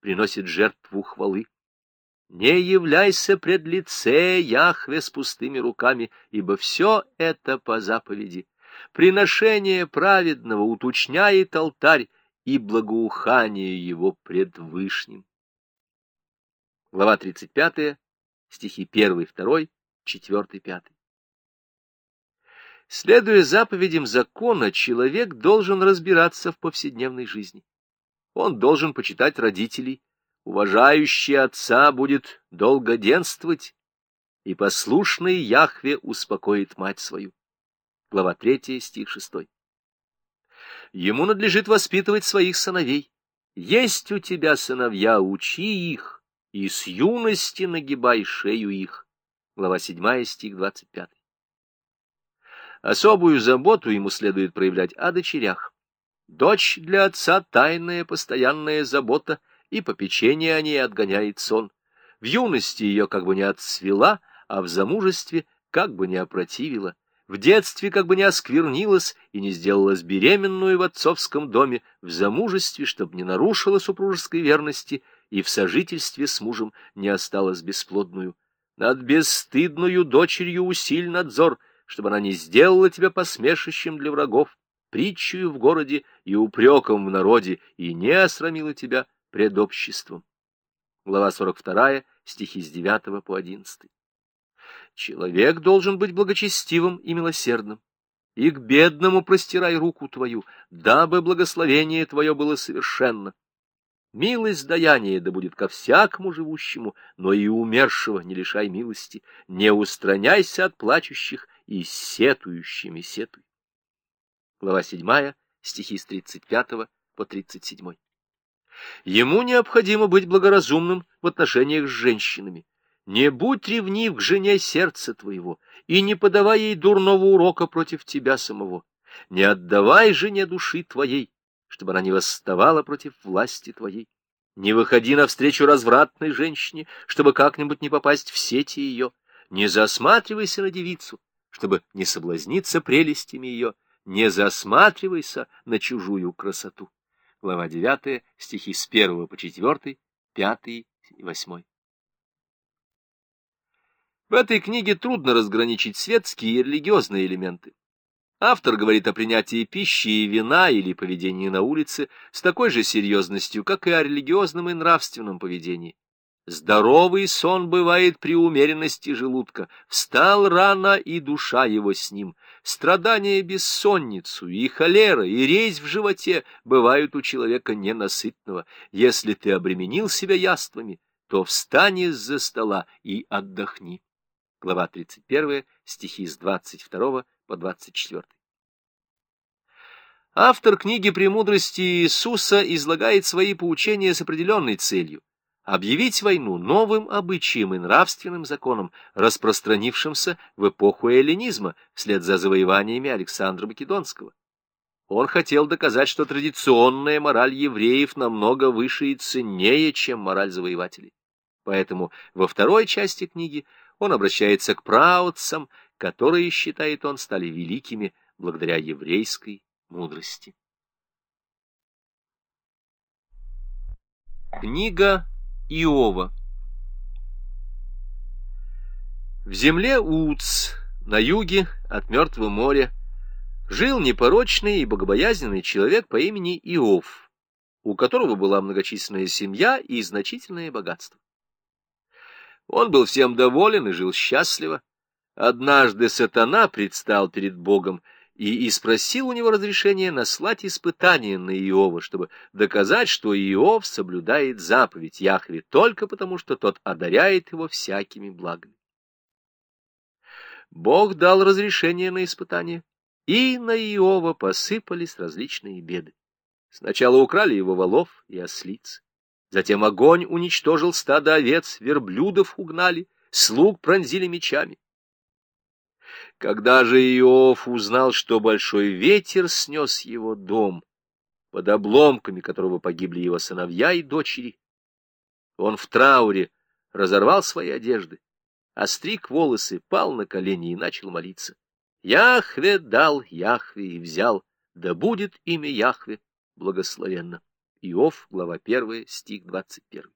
приносит жертву хвалы. Не являйся пред лице Яхве с пустыми руками, ибо все это по заповеди. Приношение праведного уточняет алтарь и благоухание его пред Вышним. Глава 35, стихи 1, 2, 4, 5. Следуя заповедям закона, человек должен разбираться в повседневной жизни. Он должен почитать родителей, уважающий отца будет долгоденствовать, и послушный Яхве успокоит мать свою. Глава 3, стих 6. Ему надлежит воспитывать своих сыновей. Есть у тебя сыновья, учи их, и с юности нагибай шею их. Глава 7, стих 25. Особую заботу ему следует проявлять о дочерях. Дочь для отца — тайная постоянная забота, и попечение о ней отгоняет сон. В юности ее как бы не отцвела, а в замужестве как бы не опротивила. В детстве как бы не осквернилась и не сделалась беременную в отцовском доме, в замужестве, чтобы не нарушила супружеской верности, и в сожительстве с мужем не осталась бесплодную. Над бесстыдную дочерью усиль надзор — чтобы она не сделала тебя посмешищем для врагов, притчую в городе и упреком в народе, и не осрамила тебя пред обществом. Глава 42, стихи с 9 по 11. Человек должен быть благочестивым и милосердным. И к бедному простирай руку твою, дабы благословение твое было совершенно. Милость даяния да будет ко всякому живущему, но и умершего не лишай милости. Не устраняйся от плачущих и сетующими сетуй. Глава 7, стихи с 35 по 37. Ему необходимо быть благоразумным в отношениях с женщинами. Не будь ревнив к жене сердца твоего, и не подавай ей дурного урока против тебя самого. Не отдавай жене души твоей, чтобы она не восставала против власти твоей. Не выходи навстречу развратной женщине, чтобы как-нибудь не попасть в сети ее. Не засматривайся на девицу, чтобы не соблазниться прелестями ее, не засматривайся на чужую красоту. Глава 9, стихи с 1 по 4, 5 и 8. В этой книге трудно разграничить светские и религиозные элементы. Автор говорит о принятии пищи и вина или поведении на улице с такой же серьезностью, как и о религиозном и нравственном поведении. Здоровый сон бывает при умеренности желудка. Встал рано, и душа его с ним. Страдания бессонницу, и холера, и резь в животе бывают у человека ненасытного. Если ты обременил себя яствами, то встань из-за стола и отдохни. Глава 31, стихи с 22 по 24. Автор книги «Премудрости Иисуса» излагает свои поучения с определенной целью объявить войну новым обычаем и нравственным законом, распространившимся в эпоху эллинизма вслед за завоеваниями Александра Македонского. Он хотел доказать, что традиционная мораль евреев намного выше и ценнее, чем мораль завоевателей. Поэтому во второй части книги он обращается к праотцам, которые, считает он, стали великими благодаря еврейской мудрости. Книга Иова. В земле Уц, на юге от Мертвого моря, жил непорочный и богобоязненный человек по имени Иов, у которого была многочисленная семья и значительное богатство. Он был всем доволен и жил счастливо. Однажды сатана предстал перед Богом и, и спросил у него разрешения наслать испытание на Иова, чтобы доказать, что Иов соблюдает заповедь Яхве только потому, что тот одаряет его всякими благами. Бог дал разрешение на испытание, и на Иова посыпались различные беды. Сначала украли его волов и ослиц, затем огонь уничтожил стадо овец, верблюдов угнали, слуг пронзили мечами. Когда же Иов узнал, что большой ветер снес его дом, под обломками которого погибли его сыновья и дочери, он в трауре разорвал свои одежды, остриг волосы, пал на колени и начал молиться. Яхве дал, Яхве и взял, да будет имя Яхве благословенно. Иов, глава 1, стих 21.